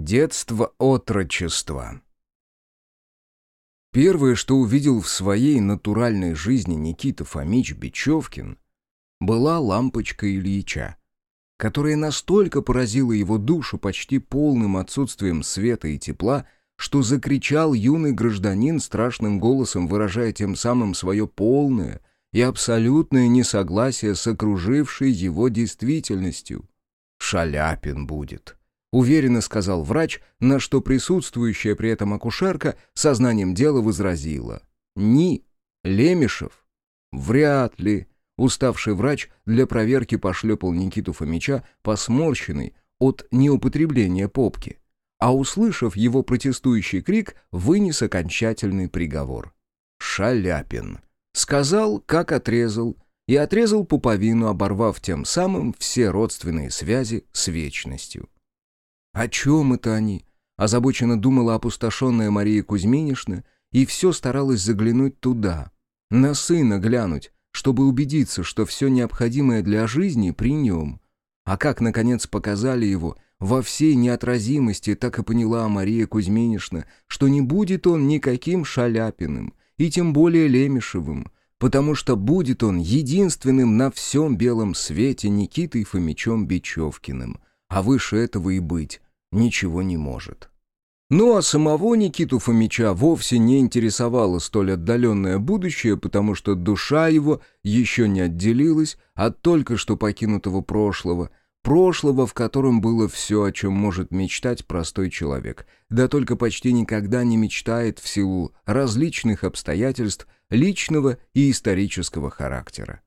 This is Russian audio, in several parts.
Детство отрочества. Первое, что увидел в своей натуральной жизни Никита Фомич Бечевкин, была лампочка Ильича, которая настолько поразила его душу почти полным отсутствием света и тепла, что закричал юный гражданин страшным голосом, выражая тем самым свое полное и абсолютное несогласие с окружившей его действительностью. «Шаляпин будет», — уверенно сказал врач, на что присутствующая при этом акушерка сознанием дела возразила. «Ни. Лемешев?» «Вряд ли». Уставший врач для проверки пошлепал Никиту Фомича по сморщенной от неупотребления попки, а, услышав его протестующий крик, вынес окончательный приговор. «Шаляпин». Сказал, как отрезал, и отрезал пуповину, оборвав тем самым все родственные связи с вечностью. О чем это они? Озабоченно думала опустошенная Мария Кузьминишна и все старалась заглянуть туда, на сына глянуть, чтобы убедиться, что все необходимое для жизни при нем. А как, наконец, показали его во всей неотразимости, так и поняла Мария Кузьминишна, что не будет он никаким Шаляпиным, и тем более Лемешевым, потому что будет он единственным на всем белом свете Никитой Фомичом Бечевкиным, а выше этого и быть ничего не может. Ну а самого Никиту Фомича вовсе не интересовало столь отдаленное будущее, потому что душа его еще не отделилась от только что покинутого прошлого, прошлого, в котором было все, о чем может мечтать простой человек, да только почти никогда не мечтает в силу различных обстоятельств личного и исторического характера.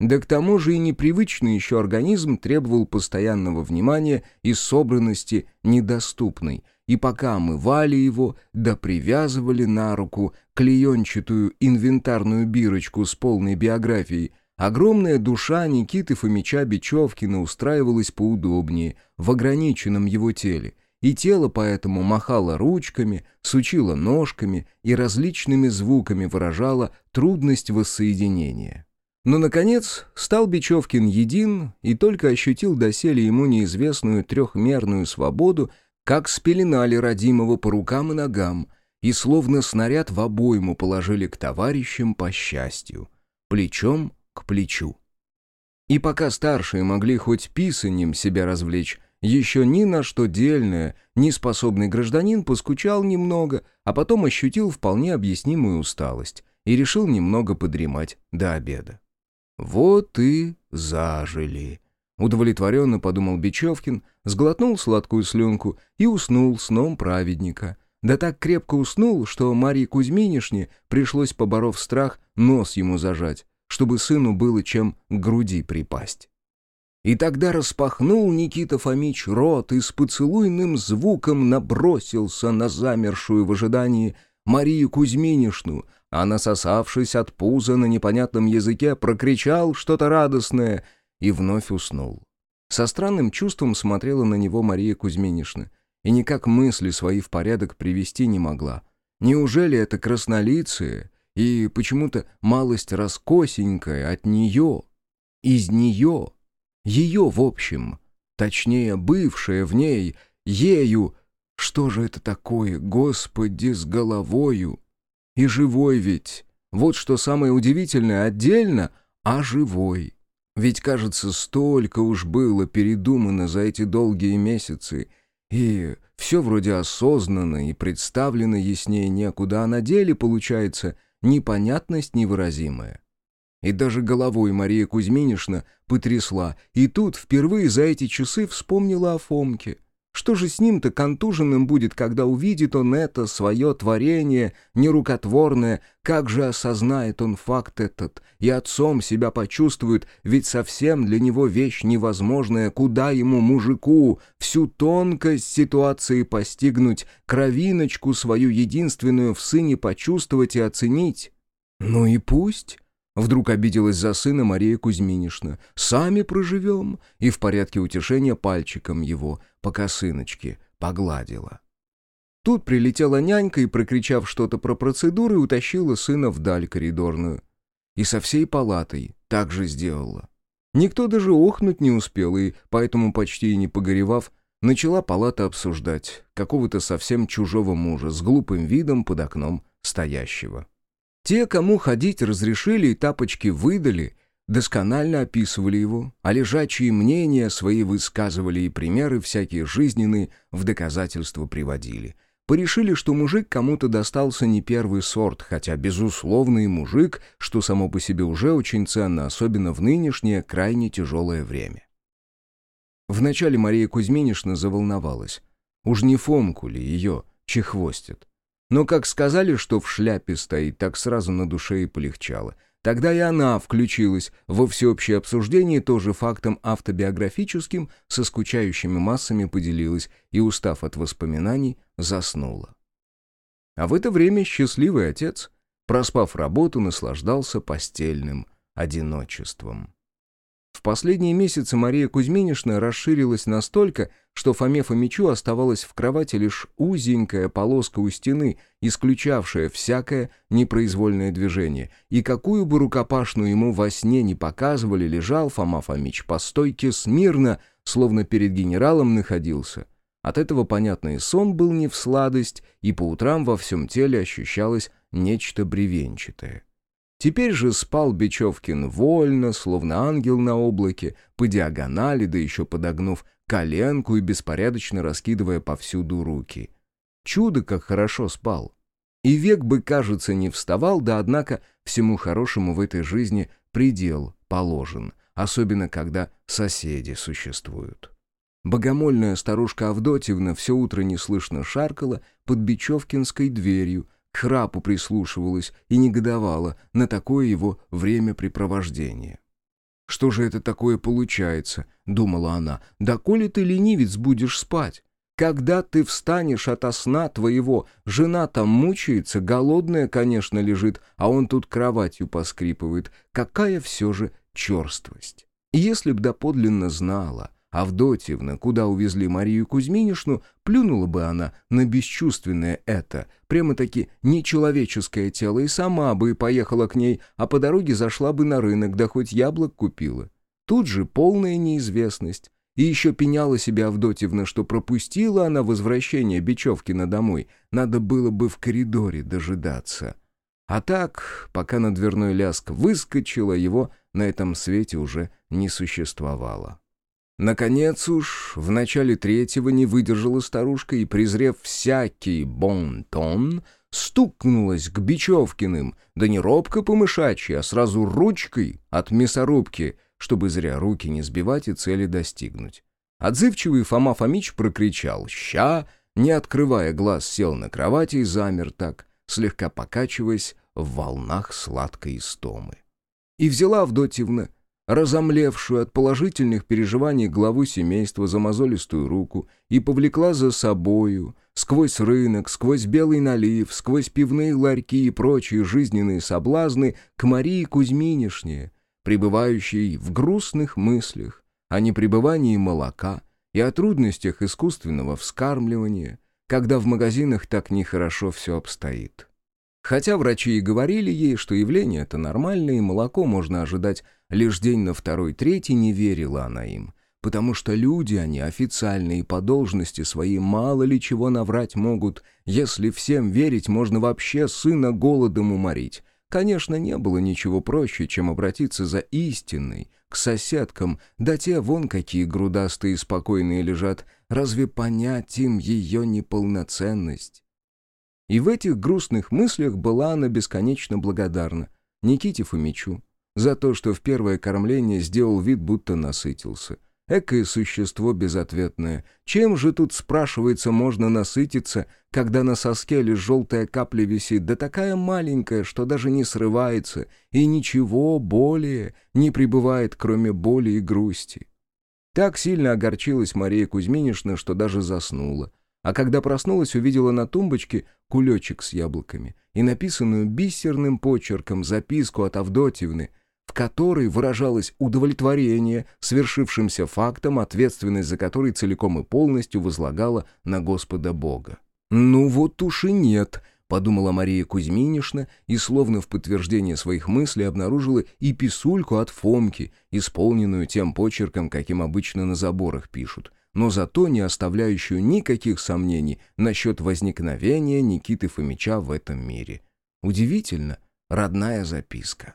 Да к тому же и непривычный еще организм требовал постоянного внимания и собранности недоступной, и пока омывали его, да привязывали на руку клеенчатую инвентарную бирочку с полной биографией, огромная душа Никиты Фомича Бечевкина устраивалась поудобнее в ограниченном его теле, и тело поэтому махало ручками, сучило ножками и различными звуками выражало трудность воссоединения. Но, наконец, стал Бечевкин един и только ощутил доселе ему неизвестную трехмерную свободу, как спеленали родимого по рукам и ногам, и словно снаряд в обойму положили к товарищам по счастью, плечом к плечу. И пока старшие могли хоть писанем себя развлечь, еще ни на что дельное, неспособный гражданин поскучал немного, а потом ощутил вполне объяснимую усталость и решил немного подремать до обеда. «Вот и зажили», — удовлетворенно подумал Бечевкин, сглотнул сладкую слюнку и уснул сном праведника. Да так крепко уснул, что Марии Кузьминишне пришлось, поборов страх, нос ему зажать, чтобы сыну было чем к груди припасть. И тогда распахнул Никита Фомич рот и с поцелуйным звуком набросился на замершую в ожидании Марию Кузьминишну, а насосавшись от пуза на непонятном языке, прокричал что-то радостное и вновь уснул. Со странным чувством смотрела на него Мария Кузьминишна и никак мысли свои в порядок привести не могла. Неужели это краснолицые и почему-то малость раскосенькая от нее, из нее, ее в общем, точнее, бывшая в ней, ею, что же это такое, Господи, с головою? И живой ведь. Вот что самое удивительное, отдельно, а живой. Ведь, кажется, столько уж было передумано за эти долгие месяцы, и все вроде осознанно и представлено яснее некуда, а на деле получается непонятность невыразимая. И даже головой Мария Кузьминишна потрясла, и тут впервые за эти часы вспомнила о Фомке. Что же с ним-то контуженным будет, когда увидит он это свое творение нерукотворное? Как же осознает он факт этот и отцом себя почувствует, ведь совсем для него вещь невозможная, куда ему, мужику, всю тонкость ситуации постигнуть, кровиночку свою единственную в сыне почувствовать и оценить? Ну и пусть. Вдруг обиделась за сына Мария Кузьминишна. «Сами проживем!» И в порядке утешения пальчиком его по косыночке погладила. Тут прилетела нянька и, прокричав что-то про процедуры, утащила сына вдаль коридорную. И со всей палатой так же сделала. Никто даже охнуть не успел, и поэтому, почти не погоревав, начала палата обсуждать какого-то совсем чужого мужа с глупым видом под окном стоящего. Те, кому ходить разрешили и тапочки выдали, досконально описывали его, а лежачие мнения свои высказывали и примеры всякие жизненные в доказательство приводили. Порешили, что мужик кому-то достался не первый сорт, хотя, безусловно, и мужик, что само по себе уже очень ценно, особенно в нынешнее крайне тяжелое время. Вначале Мария Кузьминишна заволновалась. Уж не Фомку ли ее чехвостит? Но как сказали, что в шляпе стоит, так сразу на душе и полегчало. Тогда и она включилась во всеобщее обсуждение, тоже фактом автобиографическим, со скучающими массами поделилась и, устав от воспоминаний, заснула. А в это время счастливый отец, проспав работу, наслаждался постельным одиночеством. Последние месяцы Мария Кузьминишна расширилась настолько, что Фоме Фомичу оставалась в кровати лишь узенькая полоска у стены, исключавшая всякое непроизвольное движение, и какую бы рукопашную ему во сне не показывали, лежал Фома Фомич по стойке смирно, словно перед генералом находился. От этого, понятно, и сон был не в сладость, и по утрам во всем теле ощущалось нечто бревенчатое. Теперь же спал Бечевкин вольно, словно ангел на облаке, по диагонали, да еще подогнув коленку и беспорядочно раскидывая повсюду руки. Чудо, как хорошо спал. И век бы, кажется, не вставал, да однако всему хорошему в этой жизни предел положен, особенно когда соседи существуют. Богомольная старушка Авдотьевна все утро неслышно шаркала под Бечевкинской дверью, к храпу прислушивалась и негодовала на такое его времяпрепровождение. «Что же это такое получается?» — думала она. «Да коли ты, ленивец, будешь спать? Когда ты встанешь ото сна твоего, жена там мучается, голодная, конечно, лежит, а он тут кроватью поскрипывает. Какая все же черствость!» Если б доподлинно знала, Авдотьевна, куда увезли Марию Кузьминишну, плюнула бы она на бесчувственное это, прямо-таки нечеловеческое тело, и сама бы поехала к ней, а по дороге зашла бы на рынок, да хоть яблок купила. Тут же полная неизвестность. И еще пеняла себя Авдотьевна, что пропустила она возвращение Бечевкина домой, надо было бы в коридоре дожидаться. А так, пока на дверной ляск выскочила, его на этом свете уже не существовало. Наконец уж, в начале третьего не выдержала старушка и, презрев всякий бон-тон, стукнулась к Бичевкиным, да не робко помышачьи, а сразу ручкой от мясорубки, чтобы зря руки не сбивать и цели достигнуть. Отзывчивый Фома Фомич прокричал «Ща!», не открывая глаз, сел на кровати и замер так, слегка покачиваясь в волнах сладкой истомы. И взяла Авдотьевна разомлевшую от положительных переживаний главу семейства за мозолистую руку и повлекла за собою, сквозь рынок, сквозь белый налив, сквозь пивные ларьки и прочие жизненные соблазны к Марии Кузьминишне, пребывающей в грустных мыслях о непребывании молока и о трудностях искусственного вскармливания, когда в магазинах так нехорошо все обстоит. Хотя врачи и говорили ей, что явление это нормальное, и молоко можно ожидать лишь день на второй-третий, не верила она им. Потому что люди, они официальные по должности своей, мало ли чего наврать могут. Если всем верить, можно вообще сына голодом уморить. Конечно, не было ничего проще, чем обратиться за истинной, к соседкам, да те вон какие грудастые и спокойные лежат. Разве понять им ее неполноценность? И в этих грустных мыслях была она бесконечно благодарна Никите Фомичу за то, что в первое кормление сделал вид, будто насытился. Экое существо безответное. Чем же тут, спрашивается, можно насытиться, когда на соске лишь желтая капля висит, да такая маленькая, что даже не срывается, и ничего более не пребывает, кроме боли и грусти. Так сильно огорчилась Мария Кузьминишна, что даже заснула. А когда проснулась, увидела на тумбочке кулечек с яблоками и написанную бисерным почерком записку от Авдотьевны, в которой выражалось удовлетворение свершившимся фактом, ответственность за который целиком и полностью возлагала на Господа Бога. «Ну вот уж и нет», — подумала Мария Кузьминишна и, словно в подтверждение своих мыслей, обнаружила и писульку от Фомки, исполненную тем почерком, каким обычно на заборах пишут — но зато не оставляющую никаких сомнений насчет возникновения Никиты Фомича в этом мире. Удивительно, родная записка.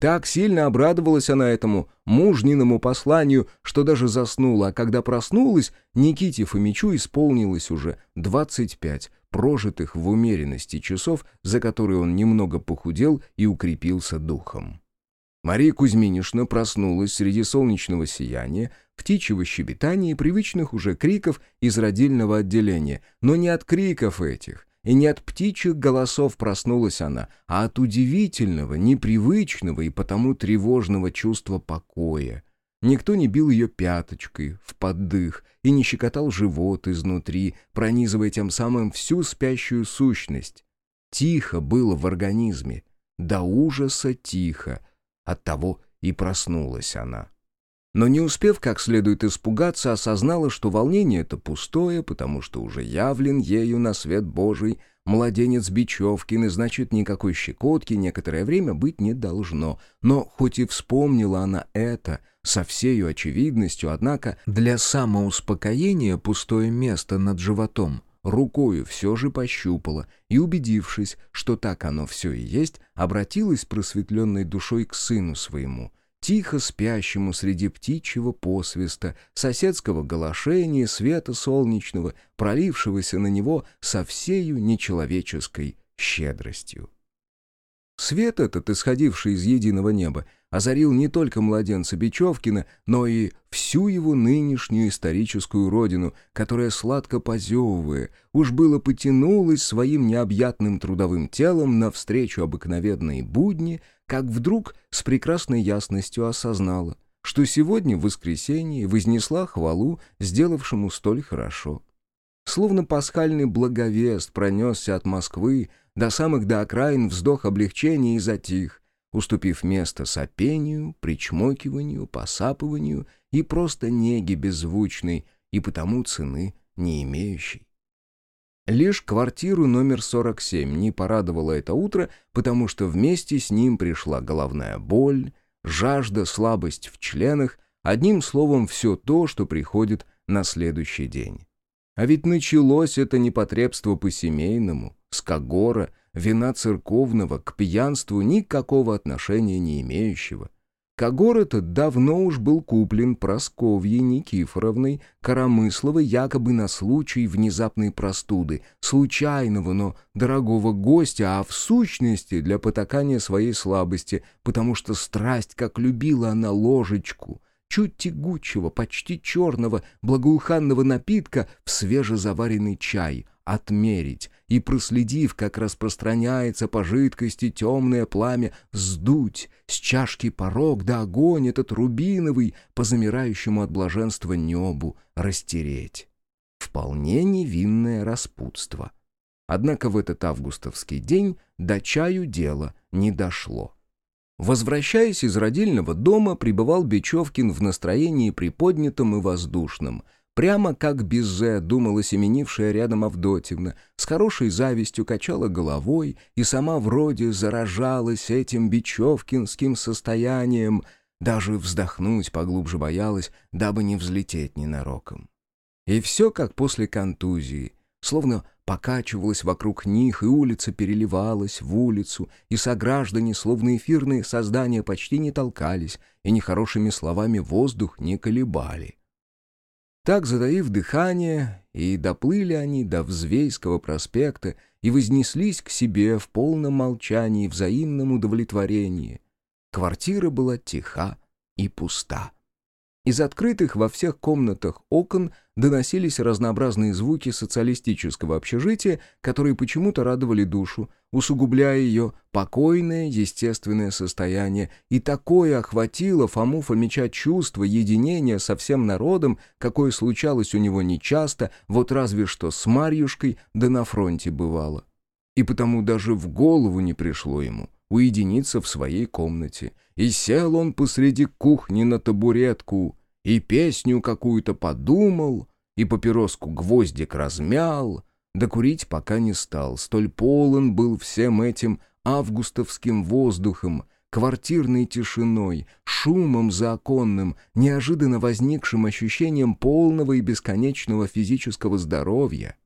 Так сильно обрадовалась она этому мужниному посланию, что даже заснула, а когда проснулась, Никите Фомичу исполнилось уже 25 прожитых в умеренности часов, за которые он немного похудел и укрепился духом. Мария Кузьминишна проснулась среди солнечного сияния, птичьего щебетания и привычных уже криков из родильного отделения, но не от криков этих, и не от птичьих голосов проснулась она, а от удивительного, непривычного и потому тревожного чувства покоя. Никто не бил ее пяточкой в поддых и не щекотал живот изнутри, пронизывая тем самым всю спящую сущность. Тихо было в организме, до ужаса тихо, оттого и проснулась она. Но не успев как следует испугаться, осознала, что волнение это пустое, потому что уже явлен ею на свет Божий младенец Бечевкин, и значит, никакой щекотки некоторое время быть не должно. Но хоть и вспомнила она это со всею очевидностью, однако для самоуспокоения пустое место над животом рукою все же пощупала и, убедившись, что так оно все и есть, обратилась просветленной душой к сыну своему — тихо спящему среди птичьего посвиста, соседского голошения, света солнечного, пролившегося на него со всею нечеловеческой щедростью. Свет этот, исходивший из единого неба, озарил не только младенца Бечевкина, но и всю его нынешнюю историческую родину, которая, сладко позевывая, уж было потянулась своим необъятным трудовым телом навстречу обыкновенной будни, как вдруг с прекрасной ясностью осознала, что сегодня в воскресенье вознесла хвалу, сделавшему столь хорошо. Словно пасхальный благовест пронесся от Москвы до самых до окраин вздох облегчения и затих, уступив место сопению, причмокиванию, посапыванию и просто неге беззвучной и потому цены не имеющей. Лишь квартиру номер 47 не порадовало это утро, потому что вместе с ним пришла головная боль, жажда, слабость в членах, одним словом, все то, что приходит на следующий день. А ведь началось это непотребство по-семейному, с когора, вина церковного, к пьянству никакого отношения не имеющего – Когор этот давно уж был куплен Просковьей Никифоровной Коромысловой якобы на случай внезапной простуды, случайного, но дорогого гостя, а в сущности для потакания своей слабости, потому что страсть, как любила она ложечку, чуть тягучего, почти черного, благоуханного напитка в свежезаваренный чай, отмерить и, проследив, как распространяется по жидкости темное пламя, сдуть с чашки порог, да огонь этот рубиновый по замирающему от блаженства небу растереть. Вполне невинное распутство. Однако в этот августовский день до чаю дело не дошло. Возвращаясь из родильного дома, пребывал Бечевкин в настроении приподнятом и воздушном — Прямо как Бизе думала семенившая рядом Авдотьевна, с хорошей завистью качала головой и сама вроде заражалась этим бичевкинским состоянием, даже вздохнуть поглубже боялась, дабы не взлететь ненароком. И все как после контузии, словно покачивалась вокруг них, и улица переливалась в улицу, и сограждане, словно эфирные создания, почти не толкались, и нехорошими словами воздух не колебали. Так, затаив дыхание, и доплыли они до Взвейского проспекта и вознеслись к себе в полном молчании взаимном удовлетворении. Квартира была тиха и пуста. Из открытых во всех комнатах окон доносились разнообразные звуки социалистического общежития, которые почему-то радовали душу, усугубляя ее покойное естественное состояние, и такое охватило Фому Фомича чувство единения со всем народом, какое случалось у него нечасто, вот разве что с Марьюшкой да на фронте бывало. И потому даже в голову не пришло ему уединиться в своей комнате — и сел он посреди кухни на табуретку, и песню какую-то подумал, и папироску гвоздик размял, да курить пока не стал, столь полон был всем этим августовским воздухом, квартирной тишиной, шумом за оконным, неожиданно возникшим ощущением полного и бесконечного физического здоровья.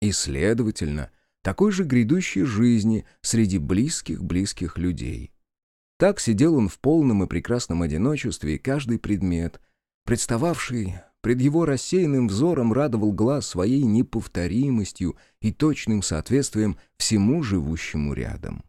И, следовательно, такой же грядущей жизни среди близких-близких людей. Так сидел он в полном и прекрасном одиночестве, и каждый предмет, представавший пред его рассеянным взором, радовал глаз своей неповторимостью и точным соответствием всему живущему рядом.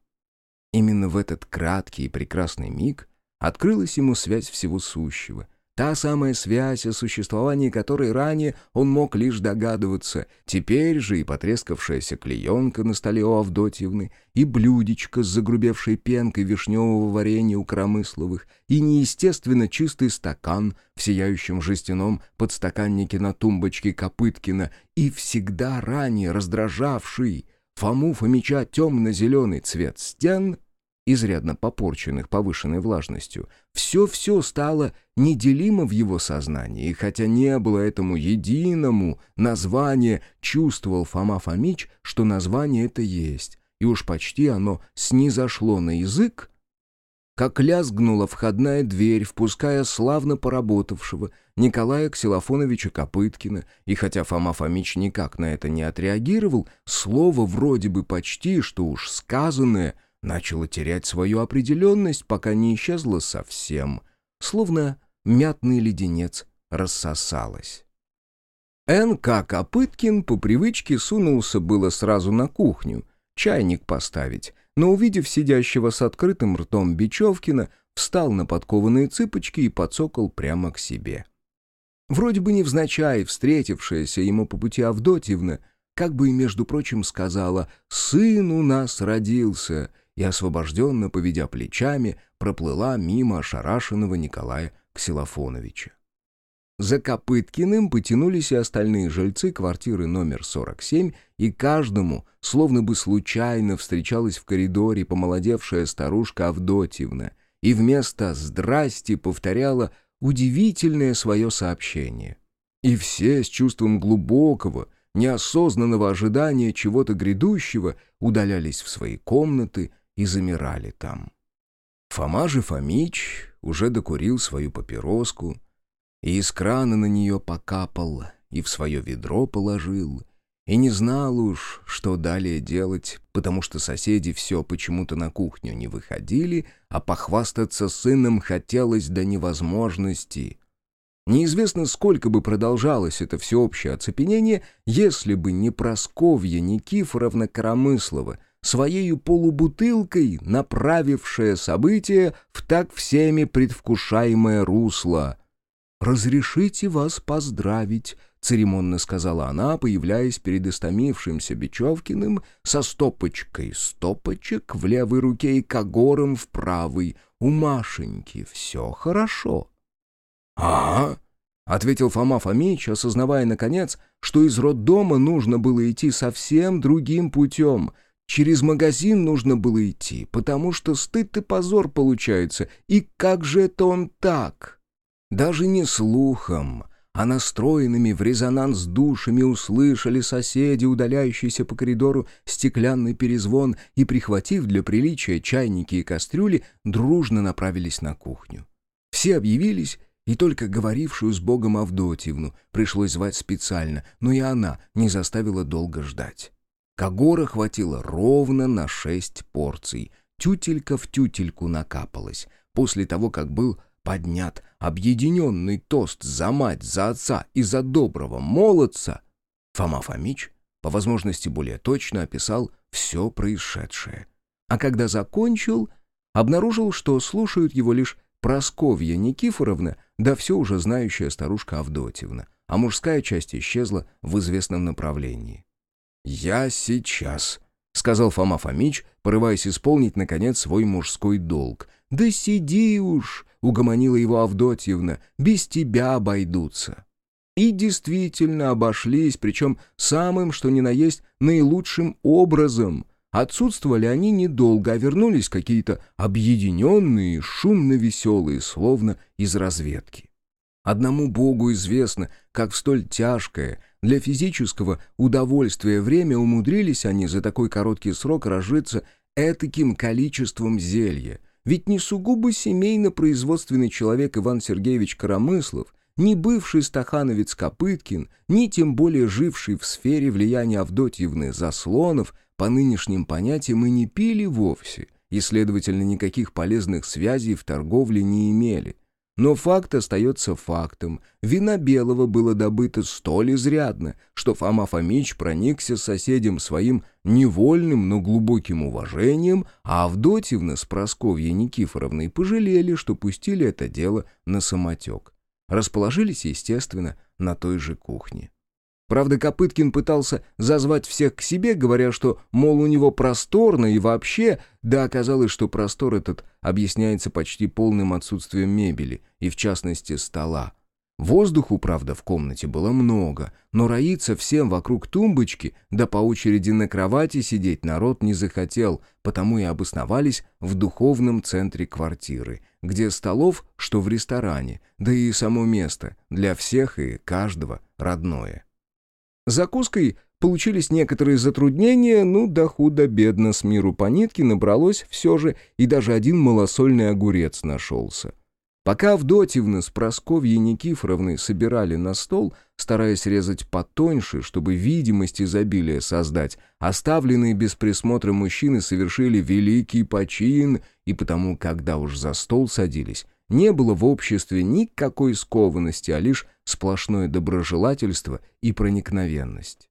Именно в этот краткий и прекрасный миг открылась ему связь всего сущего — Та самая связь, о существовании которой ранее он мог лишь догадываться, теперь же и потрескавшаяся клеенка на столе у Авдотьевны, и блюдечко с загрубевшей пенкой вишневого варенья у Коромысловых, и неестественно чистый стакан в сияющем жестяном подстаканнике на тумбочке Копыткина, и всегда ранее раздражавший Фому Фомича темно-зеленый цвет стен — изрядно попорченных повышенной влажностью, все-все стало неделимо в его сознании, и хотя не было этому единому названия, чувствовал Фома Фомич, что название это есть, и уж почти оно снизошло на язык, как лязгнула входная дверь, впуская славно поработавшего Николая Ксилофоновича Копыткина, и хотя Фома Фомич никак на это не отреагировал, слово вроде бы почти, что уж сказанное — начало терять свою определенность, пока не исчезло совсем, словно мятный леденец рассосалось. Н.К. Копыткин по привычке сунулся было сразу на кухню, чайник поставить, но, увидев сидящего с открытым ртом Бечевкина, встал на подкованные цыпочки и подсокол прямо к себе. Вроде бы невзначай встретившаяся ему по пути Авдотьевна, как бы и, между прочим, сказала «Сын у нас родился», и, освобожденно поведя плечами, проплыла мимо ошарашенного Николая Ксилофоновича. За Копыткиным потянулись и остальные жильцы квартиры номер 47, и каждому, словно бы случайно, встречалась в коридоре помолодевшая старушка Авдотьевна и вместо «здрасти» повторяла удивительное свое сообщение. И все с чувством глубокого, неосознанного ожидания чего-то грядущего удалялись в свои комнаты, и замирали там. Фома же Фомич уже докурил свою папироску и из крана на нее покапал и в свое ведро положил, и не знал уж, что далее делать, потому что соседи все почему-то на кухню не выходили, а похвастаться сыном хотелось до невозможности. Неизвестно, сколько бы продолжалось это всеобщее оцепенение, если бы не Просковья Никифоровна Коромыслова, своею полубутылкой направившая события в так всеми предвкушаемое русло. «Разрешите вас поздравить», — церемонно сказала она, появляясь перед истомившимся Бечевкиным со стопочкой стопочек в левой руке и когором в правой. «У Машеньки все хорошо». «Ага», — ответил Фома Фомич, осознавая, наконец, что из роддома нужно было идти совсем другим путем — Через магазин нужно было идти, потому что стыд и позор получается. И как же это он так? Даже не слухом, а настроенными в резонанс душами услышали соседи, удаляющиеся по коридору стеклянный перезвон, и, прихватив для приличия чайники и кастрюли, дружно направились на кухню. Все объявились, и только говорившую с Богом Авдотьевну пришлось звать специально, но и она не заставила долго ждать. Кагора хватило ровно на шесть порций. Тютелька в тютельку накапалась. После того, как был поднят объединенный тост за мать, за отца и за доброго молодца, Фома Фомич, по возможности более точно, описал все происшедшее. А когда закончил, обнаружил, что слушают его лишь Просковья Никифоровна, да все уже знающая старушка Авдотьевна, а мужская часть исчезла в известном направлении. «Я сейчас», — сказал Фома Фомич, порываясь исполнить, наконец, свой мужской долг. «Да сиди уж», — угомонила его Авдотьевна, — «без тебя обойдутся». И действительно обошлись, причем самым, что ни на есть, наилучшим образом. Отсутствовали они недолго, а вернулись какие-то объединенные, шумно-веселые, словно из разведки. Одному Богу известно, как в столь тяжкое, для физического удовольствия время умудрились они за такой короткий срок разжиться этаким количеством зелья, Ведь не сугубо семейно-производственный человек Иван Сергеевич Коромыслов, ни бывший стахановец Копыткин, ни тем более живший в сфере влияния Авдотьевны Заслонов, по нынешним понятиям и не пили вовсе, и, следовательно, никаких полезных связей в торговле не имели. Но факт остается фактом. Вина белого было добыто столь изрядно, что Фома Фомич проникся соседям своим невольным, но глубоким уважением, а Авдотьевна с Просковьей Никифоровной пожалели, что пустили это дело на самотек. Расположились, естественно, на той же кухне. Правда, Копыткин пытался зазвать всех к себе, говоря, что, мол, у него просторно и вообще, да оказалось, что простор этот объясняется почти полным отсутствием мебели, и в частности стола. Воздуху, правда, в комнате было много, но роиться всем вокруг тумбочки, да по очереди на кровати сидеть народ не захотел, потому и обосновались в духовном центре квартиры, где столов, что в ресторане, да и само место для всех и каждого родное. Закуской получились некоторые затруднения, ну да худо-бедно с миру по нитке набралось все же, и даже один малосольный огурец нашелся. Пока Авдотьевна с Просковьей Никифоровной собирали на стол, стараясь резать потоньше, чтобы видимость изобилия создать, оставленные без присмотра мужчины совершили великий почин, и потому, когда уж за стол садились, не было в обществе никакой скованности, а лишь сплошное доброжелательство и проникновенность.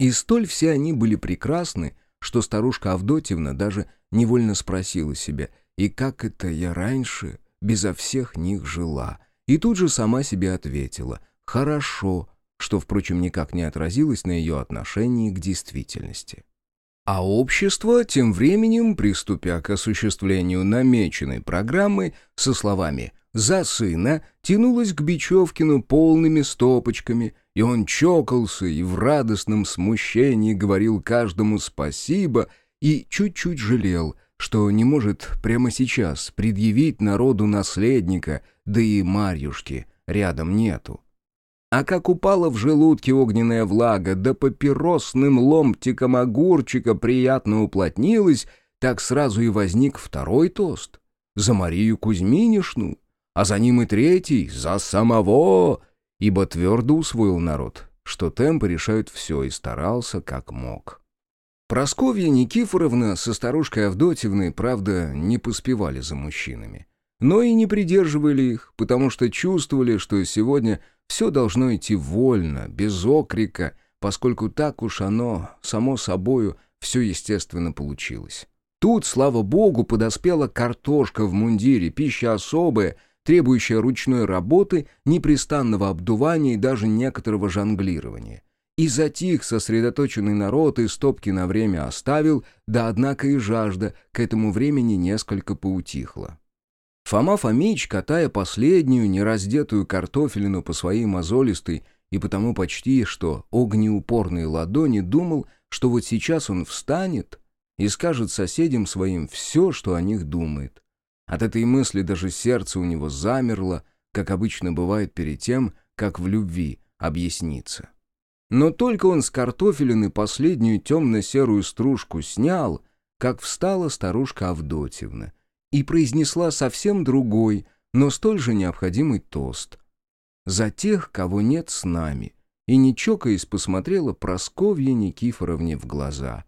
И столь все они были прекрасны, что старушка Авдотьевна даже невольно спросила себя, «И как это я раньше безо всех них жила?» И тут же сама себе ответила, «Хорошо», что, впрочем, никак не отразилось на ее отношении к действительности. А общество, тем временем, приступя к осуществлению намеченной программы, со словами «за сына», тянулось к Бечевкину полными стопочками, и он чокался и в радостном смущении говорил каждому спасибо и чуть-чуть жалел, что не может прямо сейчас предъявить народу наследника, да и Марьюшки рядом нету. А как упала в желудке огненная влага, да папиросным ломтиком огурчика приятно уплотнилась, так сразу и возник второй тост. За Марию Кузьминишну, а за ним и третий, за самого, ибо твердо усвоил народ, что темпы решают все, и старался как мог. Просковья Никифоровна со старушкой Авдотьевной, правда, не поспевали за мужчинами. Но и не придерживали их, потому что чувствовали, что сегодня все должно идти вольно, без окрика, поскольку так уж оно, само собою, все естественно получилось. Тут, слава богу, подоспела картошка в мундире, пища особая, требующая ручной работы, непрестанного обдувания и даже некоторого жонглирования. И затих сосредоточенный народ и стопки на время оставил, да однако и жажда к этому времени несколько поутихла. Фома Фомич, катая последнюю нераздетую картофелину по своей мозолистой и потому почти что огнеупорной ладони, думал, что вот сейчас он встанет и скажет соседям своим все, что о них думает. От этой мысли даже сердце у него замерло, как обычно бывает перед тем, как в любви объясниться. Но только он с картофелины последнюю темно-серую стружку снял, как встала старушка Авдотьевна — и произнесла совсем другой, но столь же необходимый тост. «За тех, кого нет с нами», и не чокаясь посмотрела Просковье Никифоровне в глаза.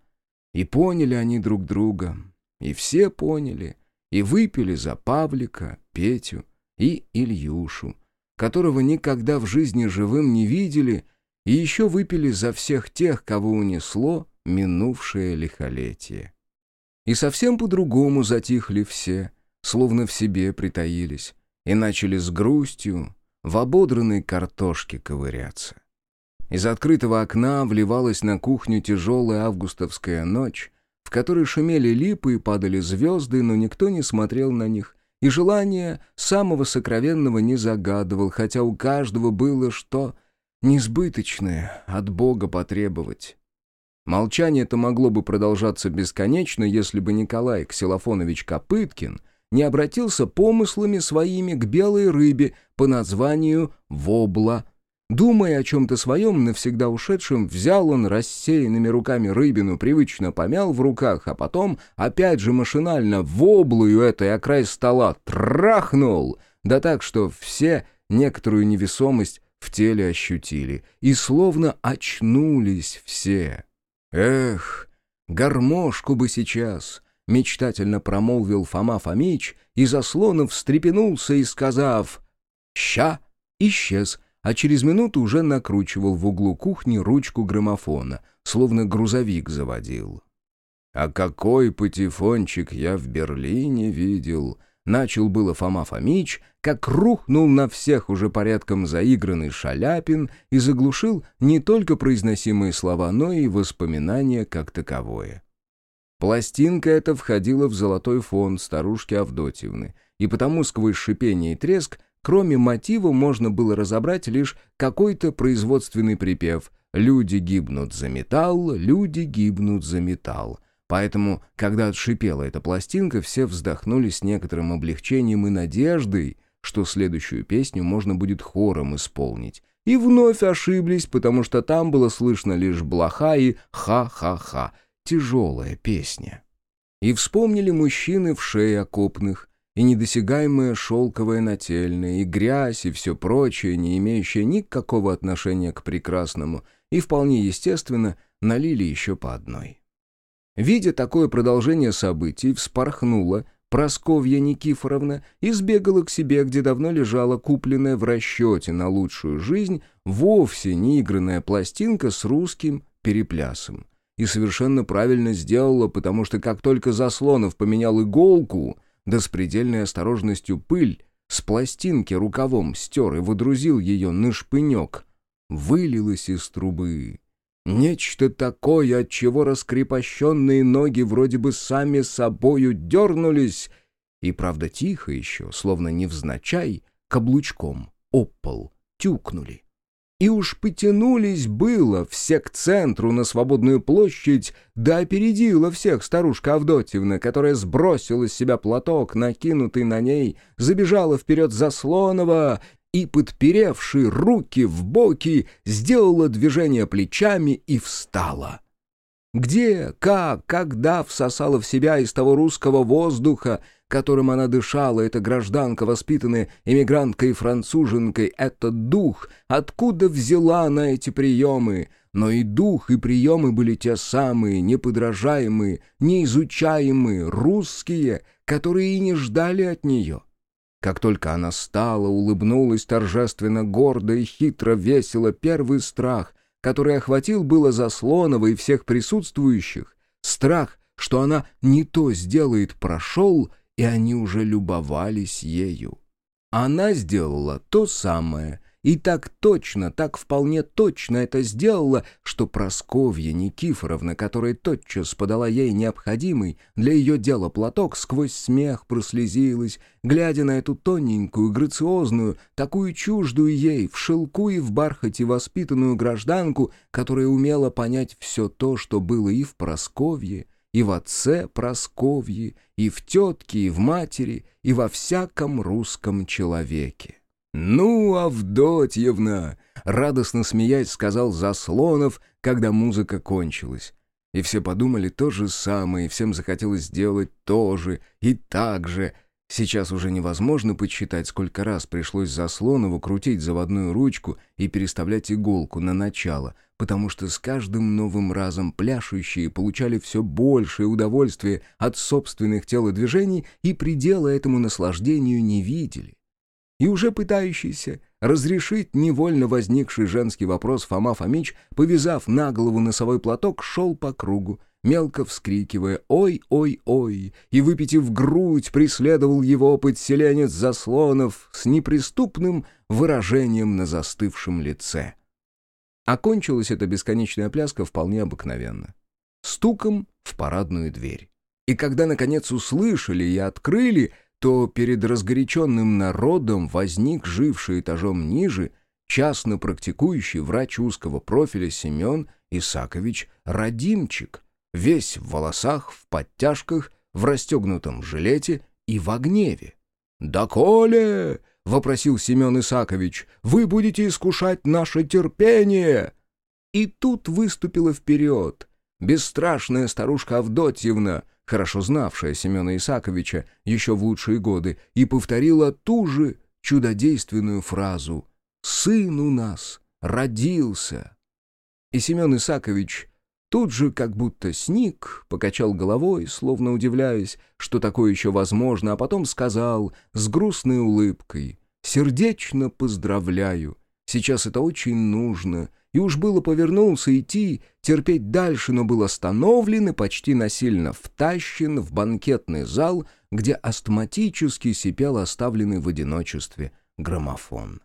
И поняли они друг друга, и все поняли, и выпили за Павлика, Петю и Ильюшу, которого никогда в жизни живым не видели, и еще выпили за всех тех, кого унесло минувшее лихолетие. И совсем по-другому затихли все, словно в себе притаились, и начали с грустью в ободранной картошке ковыряться. Из открытого окна вливалась на кухню тяжелая августовская ночь, в которой шумели липы и падали звезды, но никто не смотрел на них, и желание самого сокровенного не загадывал, хотя у каждого было что несбыточное от Бога потребовать. Молчание это могло бы продолжаться бесконечно, если бы Николай Ксилофонович Копыткин не обратился помыслами своими к белой рыбе по названию «вобла». Думая о чем-то своем, навсегда ушедшем, взял он рассеянными руками рыбину, привычно помял в руках, а потом, опять же машинально, в облую этой о край стола трахнул, да так, что все некоторую невесомость в теле ощутили, и словно очнулись все. «Эх, гармошку бы сейчас!» — мечтательно промолвил Фома Фомич, и заслонов встрепенулся и, сказав «Ща!» исчез — а через минуту уже накручивал в углу кухни ручку граммофона, словно грузовик заводил. «А какой патефончик я в Берлине видел!» Начал было Фома Фомич, как рухнул на всех уже порядком заигранный Шаляпин и заглушил не только произносимые слова, но и воспоминания как таковое. Пластинка эта входила в золотой фонд старушки Авдотьевны, и потому сквозь шипение и треск Кроме мотива можно было разобрать лишь какой-то производственный припев «Люди гибнут за металл, люди гибнут за металл». Поэтому, когда отшипела эта пластинка, все вздохнули с некоторым облегчением и надеждой, что следующую песню можно будет хором исполнить. И вновь ошиблись, потому что там было слышно лишь блоха и ха-ха-ха, тяжелая песня. И вспомнили мужчины в шее окопных, и недосягаемое шелковое нательное, и грязь, и все прочее, не имеющее никакого отношения к прекрасному, и вполне естественно налили еще по одной. Видя такое продолжение событий, вспорхнула Просковья Никифоровна и сбегала к себе, где давно лежала купленная в расчете на лучшую жизнь вовсе не игранная пластинка с русским переплясом. И совершенно правильно сделала, потому что как только Заслонов поменял иголку, да с предельной осторожностью пыль с пластинки рукавом стер и выдрузил ее на шпынек. Вылилось из трубы. Нечто такое, от чего раскрепощенные ноги вроде бы сами собою дернулись, и, правда, тихо еще, словно невзначай, каблучком об пол тюкнули. И уж потянулись было все к центру на свободную площадь, да опередила всех старушка Авдотьевна, которая сбросила с себя платок, накинутый на ней, забежала вперед Заслонова и, подперевши руки в боки, сделала движение плечами и встала. Где, как, когда всосала в себя из того русского воздуха, которым она дышала, эта гражданка, воспитанная эмигранткой-француженкой, этот дух, откуда взяла она эти приемы? Но и дух, и приемы были те самые, неподражаемые, неизучаемые, русские, которые и не ждали от нее. Как только она стала, улыбнулась торжественно, гордо и хитро, весело, первый страх, который охватил было Заслонова и всех присутствующих, страх, что она не то сделает, прошел — и они уже любовались ею. Она сделала то самое, и так точно, так вполне точно это сделала, что Просковья Никифоровна, которая тотчас подала ей необходимый для ее дела платок, сквозь смех прослезилась, глядя на эту тоненькую, грациозную, такую чуждую ей, в шелку и в бархате воспитанную гражданку, которая умела понять все то, что было и в Просковье, и в отце Просковьи, и в тетке, и в матери, и во всяком русском человеке. «Ну, Авдотьевна!» — радостно смеясь сказал Заслонов, когда музыка кончилась. И все подумали то же самое, и всем захотелось сделать то же, и так же — Сейчас уже невозможно подсчитать, сколько раз пришлось Заслонову крутить заводную ручку и переставлять иголку на начало, потому что с каждым новым разом пляшущие получали все большее удовольствие от собственных телодвижений и предела этому наслаждению не видели. И уже пытающийся разрешить невольно возникший женский вопрос Фома Фомич, повязав на голову носовой платок, шел по кругу, мелко вскрикивая «Ой-ой-ой!» и, выпитив грудь, преследовал его подселенец Заслонов с неприступным выражением на застывшем лице. Окончилась эта бесконечная пляска вполне обыкновенно. Стуком в парадную дверь. И когда, наконец, услышали и открыли, то перед разгоряченным народом возник живший этажом ниже частно практикующий врач узкого профиля Семен Исакович Радимчик, весь в волосах, в подтяжках, в расстегнутом жилете и в гневе. «Да коли!» — вопросил Семен Исакович. «Вы будете искушать наше терпение!» И тут выступила вперед бесстрашная старушка Авдотьевна, хорошо знавшая Семена Исаковича еще в лучшие годы, и повторила ту же чудодейственную фразу «Сын у нас родился». И Семен Исакович тут же как будто сник, покачал головой, словно удивляясь, что такое еще возможно, а потом сказал с грустной улыбкой «Сердечно поздравляю, сейчас это очень нужно, и уж было повернулся идти, терпеть дальше, но был остановлен и почти насильно втащен в банкетный зал, где астматически сипел оставленный в одиночестве граммофон.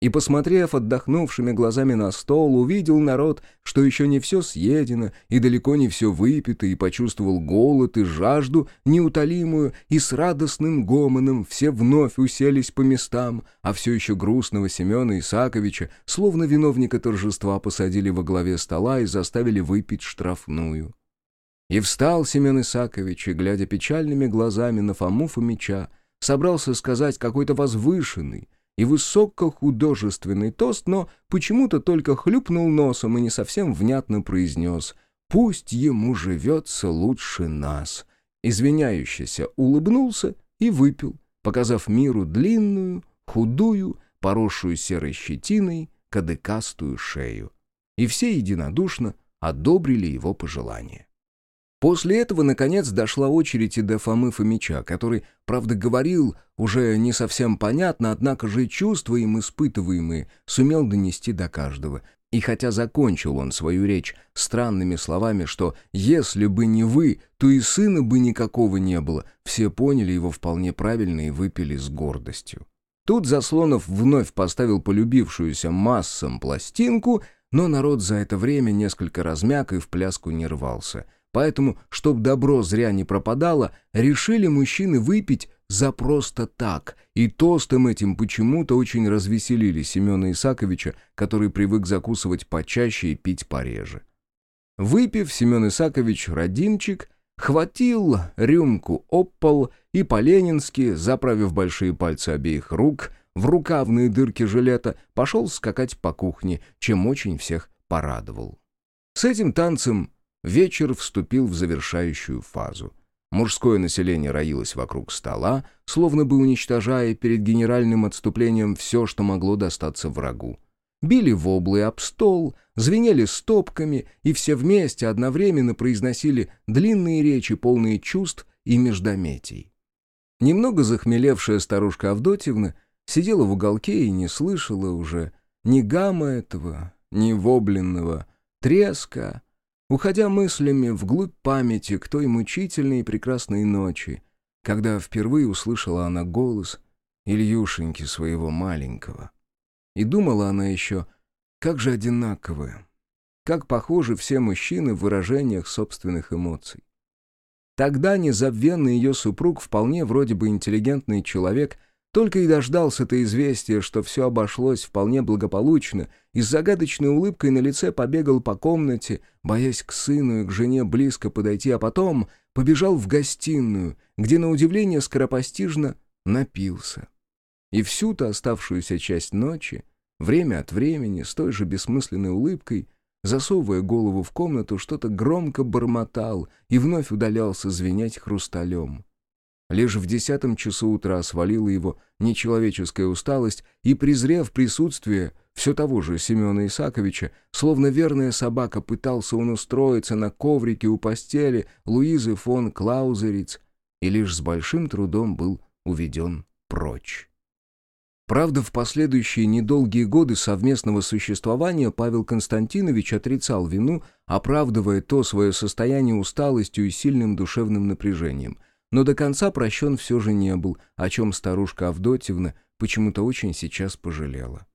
И, посмотрев отдохнувшими глазами на стол, увидел народ, что еще не все съедено и далеко не все выпито, и почувствовал голод и жажду неутолимую, и с радостным гомоном все вновь уселись по местам, а все еще грустного Семена Исаковича, словно виновника торжества, посадили во главе стола и заставили выпить штрафную. И встал Семен Исакович, и, глядя печальными глазами на Фому Фомича, собрался сказать какой-то возвышенный, и высокохудожественный тост, но почему-то только хлюпнул носом и не совсем внятно произнес «Пусть ему живется лучше нас». Извиняющийся улыбнулся и выпил, показав миру длинную, худую, поросшую серой щетиной, кадыкастую шею. И все единодушно одобрили его пожелание. После этого, наконец, дошла очередь и до Фомы Фомича, который, правда, говорил уже не совсем понятно, однако же чувства им испытываемые сумел донести до каждого. И хотя закончил он свою речь странными словами, что «если бы не вы, то и сына бы никакого не было», все поняли его вполне правильно и выпили с гордостью. Тут Заслонов вновь поставил полюбившуюся массам пластинку, но народ за это время несколько размяк и в пляску не рвался — Поэтому, чтоб добро зря не пропадало, решили мужчины выпить за просто так, и тостом этим почему-то очень развеселили Семена Исаковича, который привык закусывать почаще и пить пореже. Выпив, Семен Исакович родимчик хватил рюмку об и по-ленински, заправив большие пальцы обеих рук в рукавные дырки жилета, пошел скакать по кухне, чем очень всех порадовал. С этим танцем Вечер вступил в завершающую фазу. Мужское население роилось вокруг стола, словно бы уничтожая перед генеральным отступлением все, что могло достаться врагу. Били воблы об стол, звенели стопками, и все вместе одновременно произносили длинные речи, полные чувств и междометий. Немного захмелевшая старушка Авдотьевна сидела в уголке и не слышала уже ни гамма этого, ни вобленного треска, уходя мыслями вглубь памяти к той мучительной и прекрасной ночи, когда впервые услышала она голос Ильюшеньки своего маленького. И думала она еще, как же одинаковы, как похожи все мужчины в выражениях собственных эмоций. Тогда незабвенный ее супруг, вполне вроде бы интеллигентный человек, только и дождался-то известия, что все обошлось вполне благополучно, и с загадочной улыбкой на лице побегал по комнате, боясь к сыну и к жене близко подойти, а потом побежал в гостиную, где, на удивление, скоропостижно напился. И всю-то оставшуюся часть ночи, время от времени, с той же бессмысленной улыбкой, засовывая голову в комнату, что-то громко бормотал и вновь удалялся звенять хрусталем. Лишь в десятом часу утра свалила его нечеловеческая усталость, и, презрев присутствие все того же Семена Исаковича, словно верная собака пытался он устроиться на коврике у постели Луизы фон Клаузериц, и лишь с большим трудом был уведен прочь. Правда, в последующие недолгие годы совместного существования Павел Константинович отрицал вину, оправдывая то свое состояние усталостью и сильным душевным напряжением – но до конца прощен все же не был, о чем старушка Авдотьевна почему-то очень сейчас пожалела.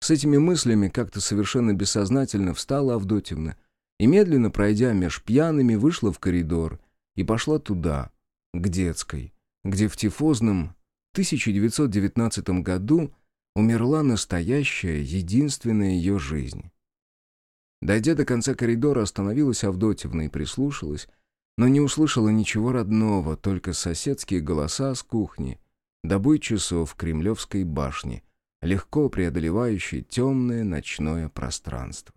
С этими мыслями как-то совершенно бессознательно встала Авдотьевна и, медленно пройдя меж пьяными, вышла в коридор и пошла туда, к детской, где в тифозном 1919 году умерла настоящая, единственная ее жизнь. Дойдя до конца коридора, остановилась Авдотьевна и прислушалась, но не услышала ничего родного, только соседские голоса с кухни до бой часов Кремлевской башни, легко преодолевающей темное ночное пространство.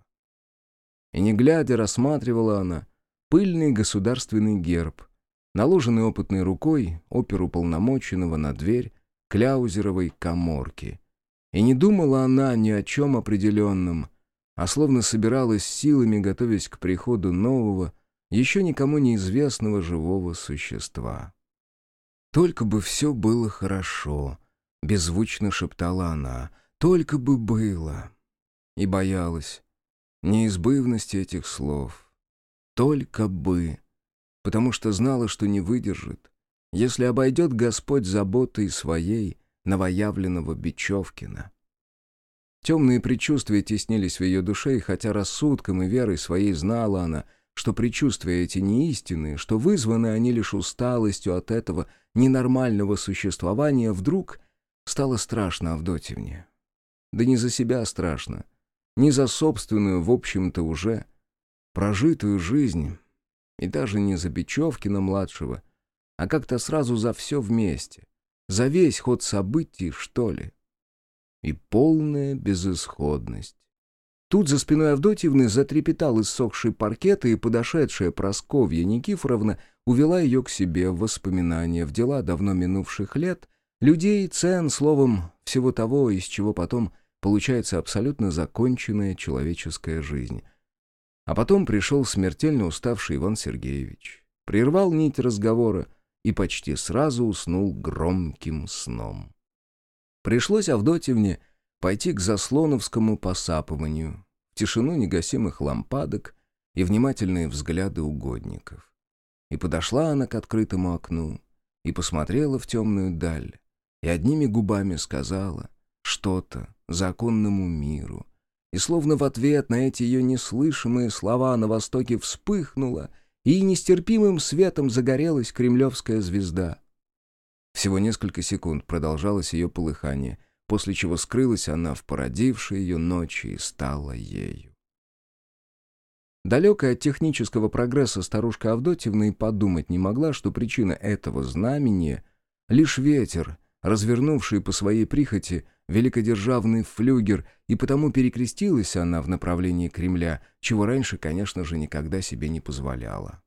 И не глядя рассматривала она пыльный государственный герб, наложенный опытной рукой оперуполномоченного на дверь кляузеровой коморки. И не думала она ни о чем определенном, а словно собиралась силами, готовясь к приходу нового, еще никому неизвестного живого существа. «Только бы все было хорошо», — беззвучно шептала она, — «только бы было». И боялась неизбывности этих слов. «Только бы», потому что знала, что не выдержит, если обойдет Господь заботой своей новоявленного Бечевкина. Темные предчувствия теснились в ее душе, и хотя рассудком и верой своей знала она, что предчувствия эти не что вызваны они лишь усталостью от этого ненормального существования, вдруг стало страшно Авдотьевне. Да не за себя страшно, не за собственную, в общем-то, уже прожитую жизнь, и даже не за Бечевкина-младшего, а как-то сразу за все вместе, за весь ход событий, что ли. И полная безысходность. Тут за спиной Авдотьевны затрепетал иссохший паркет, и подошедшая Просковья Никифоровна увела ее к себе в воспоминания, в дела давно минувших лет, людей, цен, словом, всего того, из чего потом получается абсолютно законченная человеческая жизнь. А потом пришел смертельно уставший Иван Сергеевич, прервал нить разговора и почти сразу уснул громким сном. Пришлось Авдотьевне пойти к заслоновскому посапыванию, тишину негасимых лампадок и внимательные взгляды угодников. И подошла она к открытому окну, и посмотрела в темную даль, и одними губами сказала что-то законному миру. И словно в ответ на эти ее неслышимые слова на востоке вспыхнула, и нестерпимым светом загорелась кремлевская звезда. Всего несколько секунд продолжалось ее полыхание, после чего скрылась она в породившей ее ночи и стала ею. Далекая от технического прогресса старушка Авдотьевна и подумать не могла, что причина этого знамения — лишь ветер, развернувший по своей прихоти великодержавный флюгер, и потому перекрестилась она в направлении Кремля, чего раньше, конечно же, никогда себе не позволяла.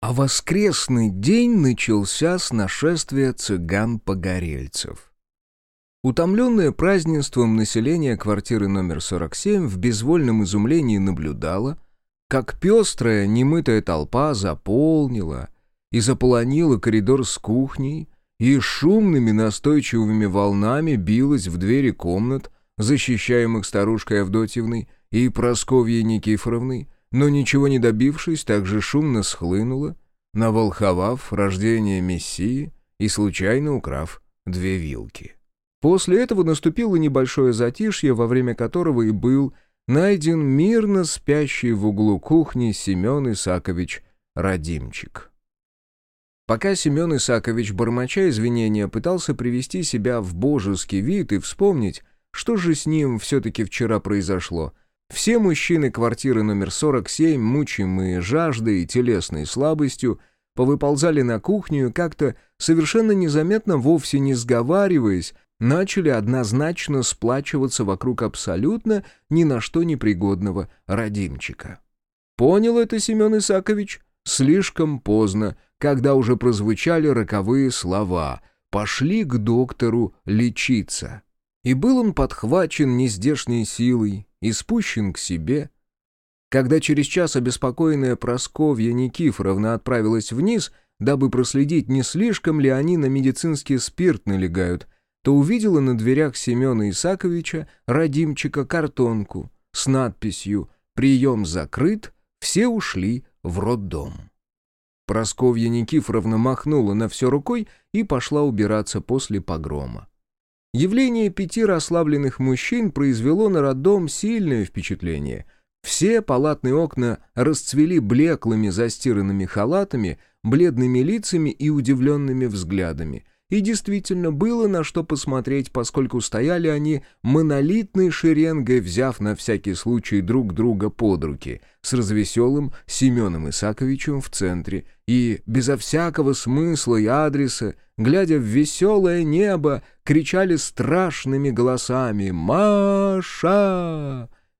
А воскресный день начался с нашествия цыган-погорельцев. Утомленное празднеством население квартиры номер 47 в безвольном изумлении наблюдало, как пестрая, немытая толпа заполнила и заполонила коридор с кухней и шумными настойчивыми волнами билась в двери комнат, защищаемых старушкой Авдотьевной и Просковьей Никифоровной, но ничего не добившись, также шумно схлынула, наволховав рождение Мессии и случайно украв две вилки. После этого наступило небольшое затишье, во время которого и был найден мирно спящий в углу кухни Семен Исакович Радимчик. Пока Семен Исакович, бормоча извинения, пытался привести себя в божеский вид и вспомнить, что же с ним все-таки вчера произошло — все мужчины квартиры номер 47, мучимые жаждой и телесной слабостью, повыползали на кухню и как-то совершенно незаметно, вовсе не сговариваясь, начали однозначно сплачиваться вокруг абсолютно ни на что непригодного родимчика. Понял это Семен Исакович? Слишком поздно, когда уже прозвучали роковые слова «пошли к доктору лечиться». И был он подхвачен нездешней силой, и спущен к себе. Когда через час обеспокоенная Просковья Никифоровна отправилась вниз, дабы проследить, не слишком ли они на медицинский спирт налегают, то увидела на дверях Семена Исаковича, родимчика, картонку с надписью «Прием закрыт, все ушли в роддом». Просковья Никифоровна махнула на все рукой и пошла убираться после погрома. Явление пяти расслабленных мужчин произвело на роддом сильное впечатление. Все палатные окна расцвели блеклыми застиранными халатами, бледными лицами и удивленными взглядами. и действительно было на что посмотреть, поскольку стояли они монолитной шеренгой, взяв на всякий случай друг друга под руки, с развеселым Семеном Исаковичем в центре, и безо всякого смысла и адреса, глядя в веселое небо, кричали страшными голосами «Маша!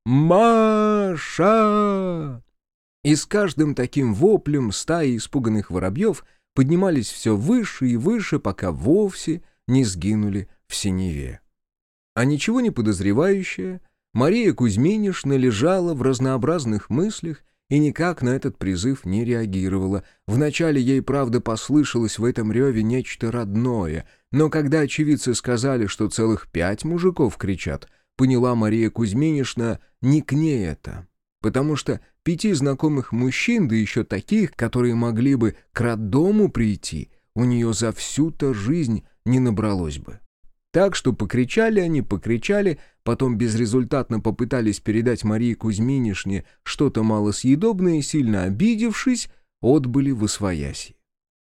Маша!» И с каждым таким воплем стаи испуганных воробьев поднимались все выше и выше, пока вовсе не сгинули в синеве. А ничего не подозревающая, Мария Кузьминишна лежала в разнообразных мыслях и никак на этот призыв не реагировала. Вначале ей, правда, послышалось в этом реве нечто родное, но когда очевидцы сказали, что целых пять мужиков кричат, поняла Мария Кузьминишна, не к ней это, потому что пяти знакомых мужчин, да еще таких, которые могли бы к роддому прийти, у нее за всю-то жизнь не набралось бы. Так что покричали они, покричали, потом безрезультатно попытались передать Марии Кузьминишне что-то малосъедобное и, сильно обидевшись, отбыли в освояси.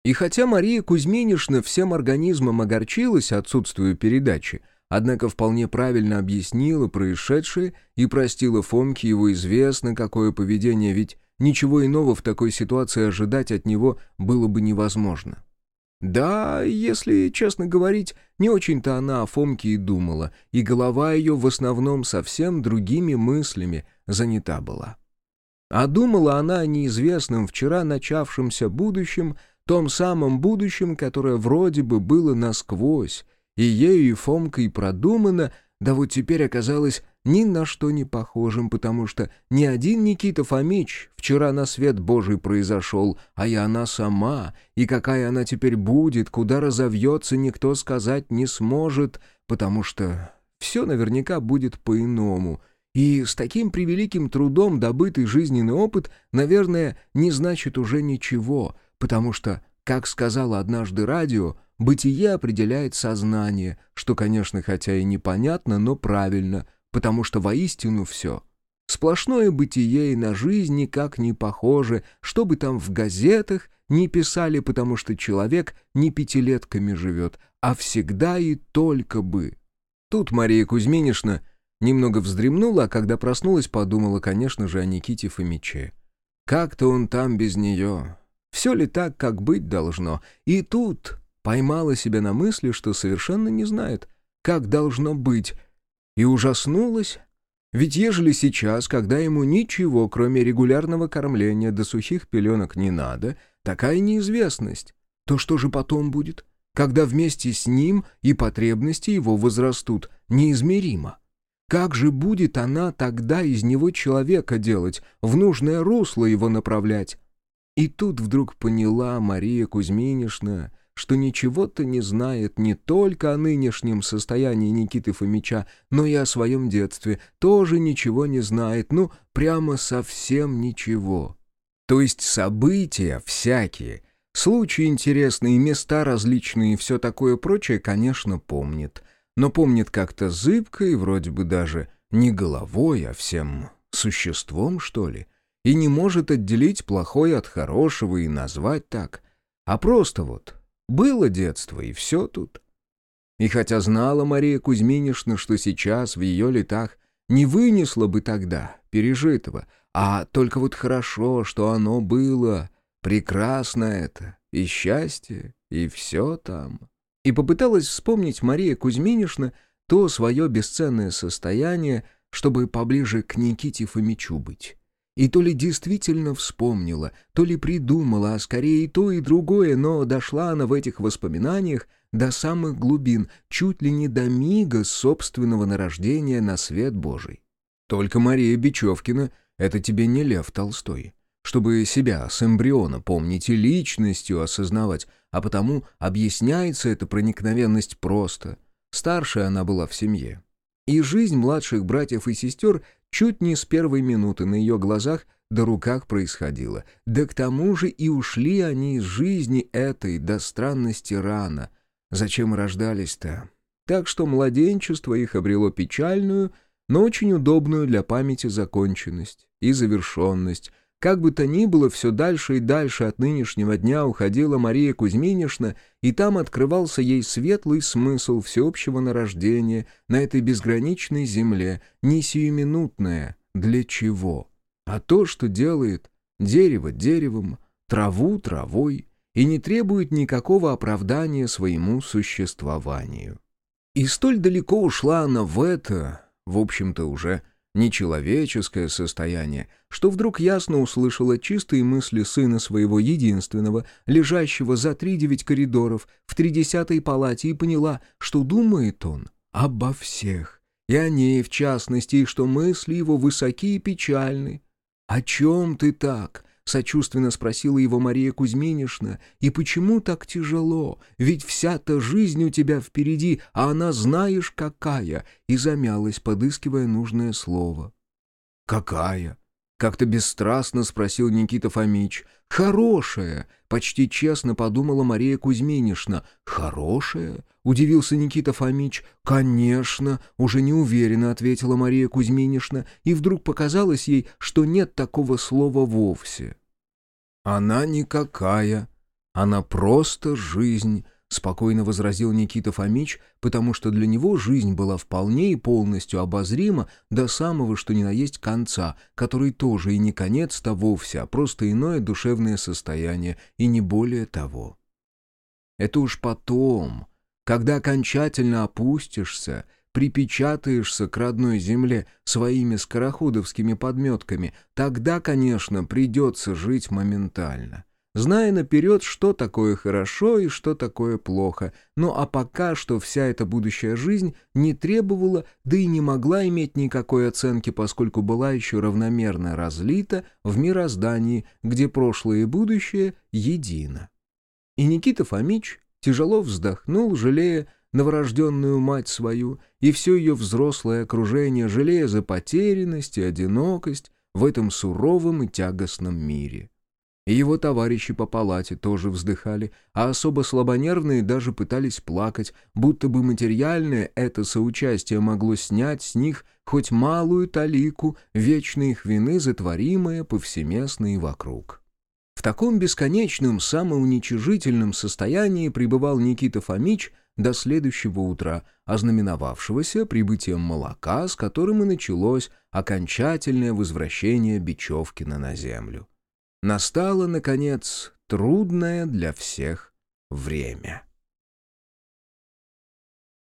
И хотя Мария Кузьминишна всем организмом огорчилась отсутствию передачи, однако вполне правильно объяснила происшедшее и простила Фомке его известно какое поведение, ведь ничего иного в такой ситуации ожидать от него было бы невозможно. Да, если честно говорить, не очень-то она о Фомке и думала, и голова ее в основном совсем другими мыслями занята была. А думала она о неизвестном вчера начавшемся будущем, том самом будущем, которое вроде бы было насквозь, и ею и Фомкой продумано, да вот теперь оказалось ни на что не похожим, потому что ни один Никита Фомич вчера на свет Божий произошел, а и она сама, и какая она теперь будет, куда разовьется, никто сказать не сможет, потому что все наверняка будет по-иному. И с таким превеликим трудом добытый жизненный опыт, наверное, не значит уже ничего, потому что, как сказала однажды радио, Бытие определяет сознание, что, конечно, хотя и непонятно, но правильно, потому что воистину все. Сплошное бытие и на жизнь никак не похоже, что бы там в газетах не писали, потому что человек не пятилетками живет, а всегда и только бы. Тут Мария Кузьминишна немного вздремнула, а когда проснулась, подумала, конечно же, о Никите Фомиче. Как-то он там без нее. Все ли так, как быть должно? И тут поймала себя на мысли, что совершенно не знает, как должно быть, и ужаснулась. Ведь ежели сейчас, когда ему ничего, кроме регулярного кормления до сухих пеленок не надо, такая неизвестность, то что же потом будет, когда вместе с ним и потребности его возрастут неизмеримо? Как же будет она тогда из него человека делать, в нужное русло его направлять? И тут вдруг поняла Мария Кузьминишна, что ничего-то не знает не только о нынешнем состоянии Никиты Фомича, но и о своем детстве, тоже ничего не знает, ну, прямо совсем ничего. То есть события всякие, случаи интересные, места различные и все такое прочее, конечно, помнит. Но помнит как-то зыбко и вроде бы даже не головой, а всем существом, что ли, и не может отделить плохое от хорошего и назвать так, а просто вот было детство, и все тут. И хотя знала Мария Кузьминишна, что сейчас в ее летах не вынесла бы тогда пережитого, а только вот хорошо, что оно было, прекрасно это, и счастье, и все там. И попыталась вспомнить Мария Кузьминишна то свое бесценное состояние, чтобы поближе к Никите Фомичу быть. И то ли действительно вспомнила, то ли придумала, а скорее и то, и другое, но дошла она в этих воспоминаниях до самых глубин, чуть ли не до мига собственного нарождения на свет Божий. Только Мария Бечевкина — это тебе не Лев Толстой, чтобы себя с эмбриона помнить и личностью осознавать, а потому объясняется эта проникновенность просто. Старшая она была в семье. И жизнь младших братьев и сестер Чуть не с первой минуты на ее глазах до руках происходило. Да к тому же и ушли они из жизни этой до странности рано. Зачем рождались-то? Так что младенчество их обрело печальную, но очень удобную для памяти законченность и завершенность, Как бы то ни было, все дальше и дальше от нынешнего дня уходила Мария Кузьминишна, и там открывался ей светлый смысл всеобщего нарождения на этой безграничной земле, не сиюминутное «для чего?», а то, что делает дерево деревом, траву травой и не требует никакого оправдания своему существованию. И столь далеко ушла она в это, в общем-то уже нечеловеческое состояние, что вдруг ясно услышала чистые мысли сына своего единственного, лежащего за три девять коридоров в тридесятой палате, и поняла, что думает он обо всех, и о ней в частности, и что мысли его высоки и печальны. «О чем ты так?» Сочувственно спросила его Мария Кузьминишна. «И почему так тяжело? Ведь вся-то жизнь у тебя впереди, а она знаешь какая!» И замялась, подыскивая нужное слово. «Какая?» Как-то бесстрастно спросил Никита Фомич. «Хорошая!» — почти честно подумала Мария Кузьминишна. «Хорошая?» — удивился Никита Фомич. «Конечно!» — уже неуверенно ответила Мария Кузьминишна, и вдруг показалось ей, что нет такого слова вовсе. «Она никакая. Она просто жизнь», — спокойно возразил Никита Фомич, потому что для него жизнь была вполне и полностью обозрима до самого что ни на есть конца, который тоже и не конец-то вовсе, а просто иное душевное состояние, и не более того. Это уж потом, когда окончательно опустишься, припечатаешься к родной земле своими скороходовскими подметками, тогда, конечно, придется жить моментально зная наперед, что такое хорошо и что такое плохо. Ну а пока что вся эта будущая жизнь не требовала, да и не могла иметь никакой оценки, поскольку была еще равномерно разлита в мироздании, где прошлое и будущее едино. И Никита Фомич тяжело вздохнул, жалея новорожденную мать свою и все ее взрослое окружение, жалея за потерянность и одинокость в этом суровом и тягостном мире. И его товарищи по палате тоже вздыхали, а особо слабонервные даже пытались плакать, будто бы материальное это соучастие могло снять с них хоть малую талику вечной их вины, затворимое повсеместно и вокруг. В таком бесконечном самоуничижительном состоянии пребывал Никита Фомич до следующего утра, ознаменовавшегося прибытием молока, с которым и началось окончательное возвращение Бечевкина на землю. Настало, наконец, трудное для всех время.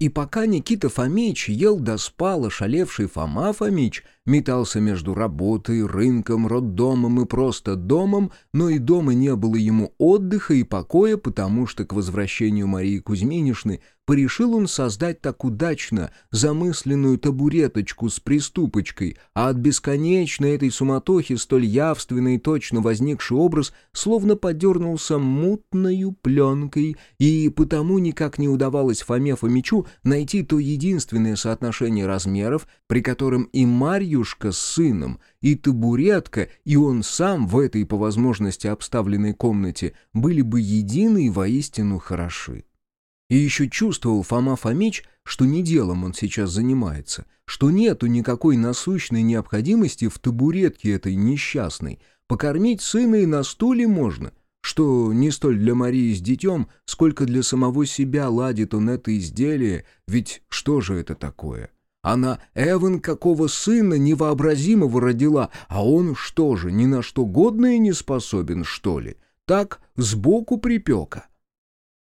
И пока Никита Фомич ел да спал, ошалевший Фома Фомич метался между работой, рынком, роддомом и просто домом, но и дома не было ему отдыха и покоя, потому что к возвращению Марии Кузьминишны порешил он создать так удачно замысленную табуреточку с приступочкой, а от бесконечной этой суматохи столь явственно и точно возникший образ словно подернулся мутною пленкой, и потому никак не удавалось Фоме Фомичу найти то единственное соотношение размеров, при котором и Марьюшка с сыном, и табуретка, и он сам в этой по возможности обставленной комнате были бы едины и воистину хороши. И еще чувствовал Фома Фомич, что не делом он сейчас занимается, что нету никакой насущной необходимости в табуретке этой несчастной. Покормить сына и на стуле можно, что не столь для Марии с детем, сколько для самого себя ладит он это изделие, ведь что же это такое? Она Эван какого сына невообразимого родила, а он что же, ни на что годное не способен, что ли? Так, сбоку припека.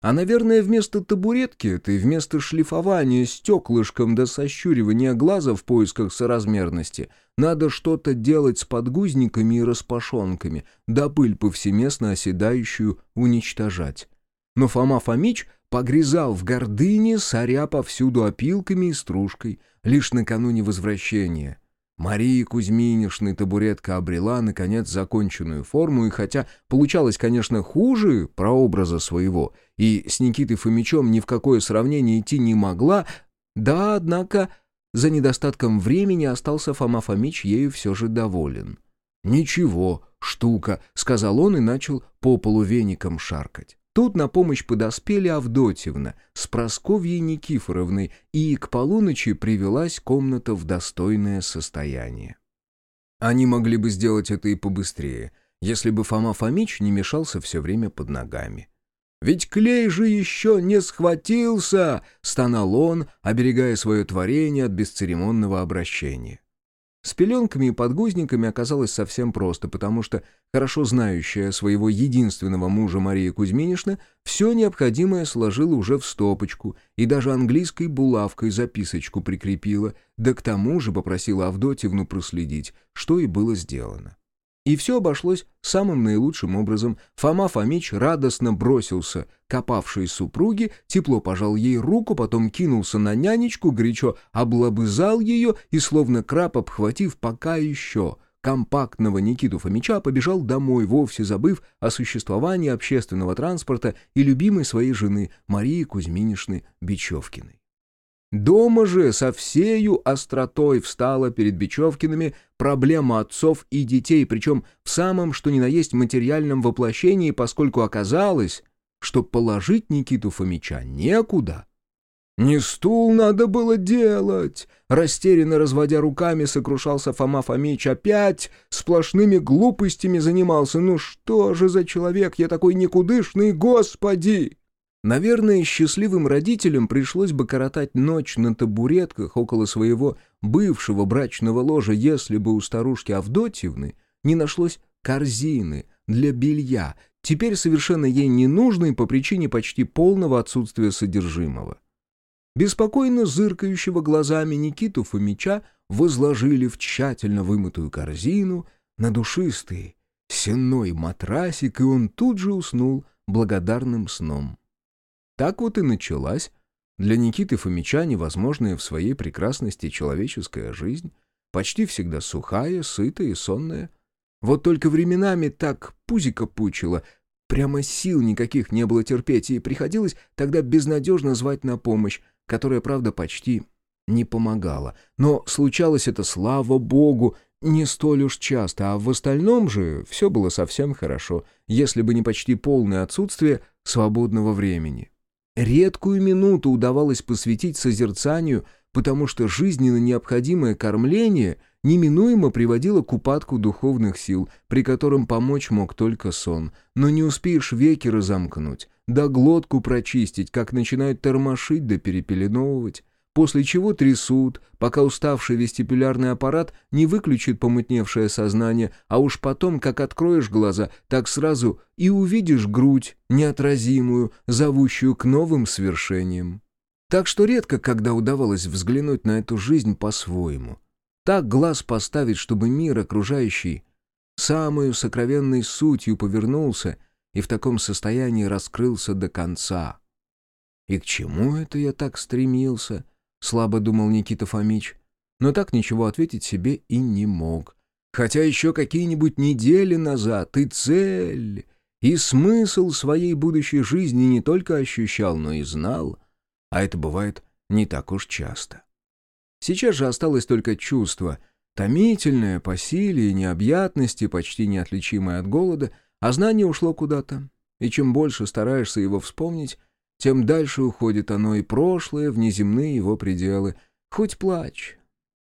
А, наверное, вместо табуретки этой, вместо шлифования стеклышком до сощуривания глаза в поисках соразмерности, надо что-то делать с подгузниками и распашонками, да пыль повсеместно оседающую уничтожать. Но Фома Фомич погрязал в гордыне, соря повсюду опилками и стружкой, лишь накануне возвращения. Марии Кузьминишны табуретка обрела, наконец, законченную форму, и хотя получалось, конечно, хуже прообраза своего, и с Никитой Фомичом ни в какое сравнение идти не могла, да, однако, за недостатком времени остался Фома Фомич ею все же доволен. «Ничего, штука», — сказал он и начал по полу веником шаркать. Тут на помощь подоспели Авдотьевна с Просковьей Никифоровной, и к полуночи привелась комната в достойное состояние. Они могли бы сделать это и побыстрее, если бы Фома Фомич не мешался все время под ногами. «Ведь клей же еще не схватился!» — стонал он, оберегая свое творение от бесцеремонного обращения. С пеленками и подгузниками оказалось совсем просто, потому что хорошо знающая своего единственного мужа Мария Кузьминишна все необходимое сложила уже в стопочку и даже английской булавкой записочку прикрепила, да к тому же попросила Авдотьевну проследить, что и было сделано. И все обошлось самым наилучшим образом. Фома Фомич радостно бросился к опавшей супруге, тепло пожал ей руку, потом кинулся на нянечку, горячо облобызал ее и, словно краб обхватив пока еще компактного Никиту Фомича, побежал домой, вовсе забыв о существовании общественного транспорта и любимой своей жены Марии Кузьминишны Бечевкиной. Дома же со всею остротой встала перед Бечевкиными проблема отцов и детей, причем в самом что ни на есть материальном воплощении, поскольку оказалось, что положить Никиту Фомича некуда. «Не стул надо было делать!» Растерянно разводя руками, сокрушался Фома Фомич. «Опять сплошными глупостями занимался. Ну что же за человек я такой никудышный, господи!» Наверное, счастливым родителям пришлось бы коротать ночь на табуретках около своего бывшего брачного ложа, если бы у старушки Авдотьевны не нашлось корзины для белья, теперь совершенно ей ненужной по причине почти полного отсутствия содержимого. Беспокойно зыркающего глазами Никиту Фомича возложили в тщательно вымытую корзину на душистый сенной матрасик, и он тут же уснул благодарным сном. Так вот и началась для Никиты Фомича невозможная в своей прекрасности человеческая жизнь, почти всегда сухая, сытая и сонная. Вот только временами так пузико пучило, прямо сил никаких не было терпеть, и приходилось тогда безнадежно звать на помощь, которая, правда, почти не помогала. Но случалось это, слава богу, не столь уж часто, а в остальном же все было совсем хорошо, если бы не почти полное отсутствие свободного времени. Редкую минуту удавалось посвятить созерцанию, потому что жизненно необходимое кормление неминуемо приводило к упадку духовных сил, при котором помочь мог только сон. Но не успеешь веки разомкнуть, да глотку прочистить, как начинают тормошить да перепеленовывать после чего трясут, пока уставший вестибулярный аппарат не выключит помутневшее сознание, а уж потом, как откроешь глаза, так сразу и увидишь грудь неотразимую, зовущую к новым свершениям. Так что редко, когда удавалось взглянуть на эту жизнь по-своему. Так глаз поставить, чтобы мир окружающий самую сокровенной сутью повернулся и в таком состоянии раскрылся до конца. И к чему это я так стремился? — слабо думал Никита Фомич. Но так ничего ответить себе и не мог. Хотя еще какие-нибудь недели назад и цель, и смысл своей будущей жизни не только ощущал, но и знал. А это бывает не так уж часто. Сейчас же осталось только чувство, томительное по силе и необъятности, почти неотличимое от голода, а знание ушло куда-то. И чем больше стараешься его вспомнить, тем дальше уходит оно и прошлое, в неземные его пределы. Хоть плачь.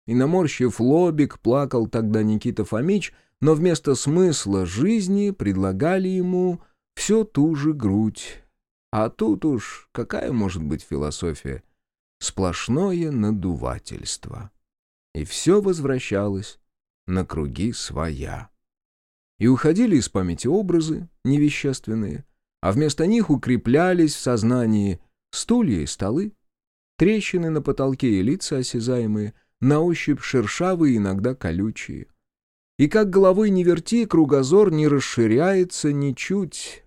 И наморщив лобик, плакал тогда Никита Фомич, но вместо смысла жизни предлагали ему все ту же грудь. А тут уж какая может быть философия? Сплошное надувательство. И все возвращалось на круги своя. И уходили из памяти образы невещественные — а вместо них укреплялись в сознании стулья и столы, трещины на потолке и лица осязаемые, на ощупь шершавые, иногда колючие. И как головой не верти, кругозор не расширяется ничуть.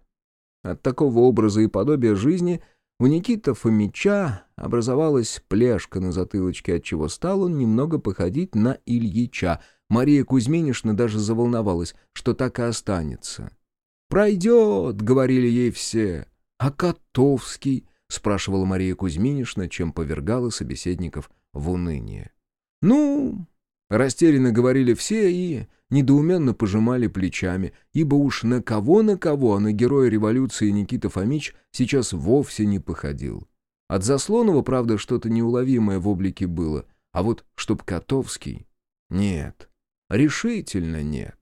От такого образа и подобия жизни у Никита Фомича образовалась плешка на затылочке, отчего стал он немного походить на Ильича. Мария Кузьминишна даже заволновалась, что так и останется. «Пройдет», — говорили ей все. «А Котовский?» — спрашивала Мария Кузьминишна, чем повергала собеседников в уныние. «Ну...» — растерянно говорили все и недоуменно пожимали плечами, ибо уж на кого-на кого, а на героя революции Никита Фомич сейчас вовсе не походил. От Заслонова, правда, что-то неуловимое в облике было, а вот чтоб Котовский... Нет, Решительно нет.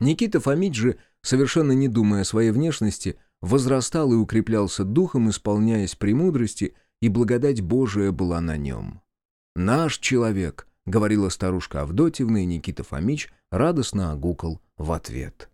Никита Фомич же, совершенно не думая о своей внешности, возрастал и укреплялся духом, исполняясь премудрости, и благодать Божия была на нем. «Наш человек», — говорила старушка Авдотьевна, и Никита Фомич радостно огукал в ответ.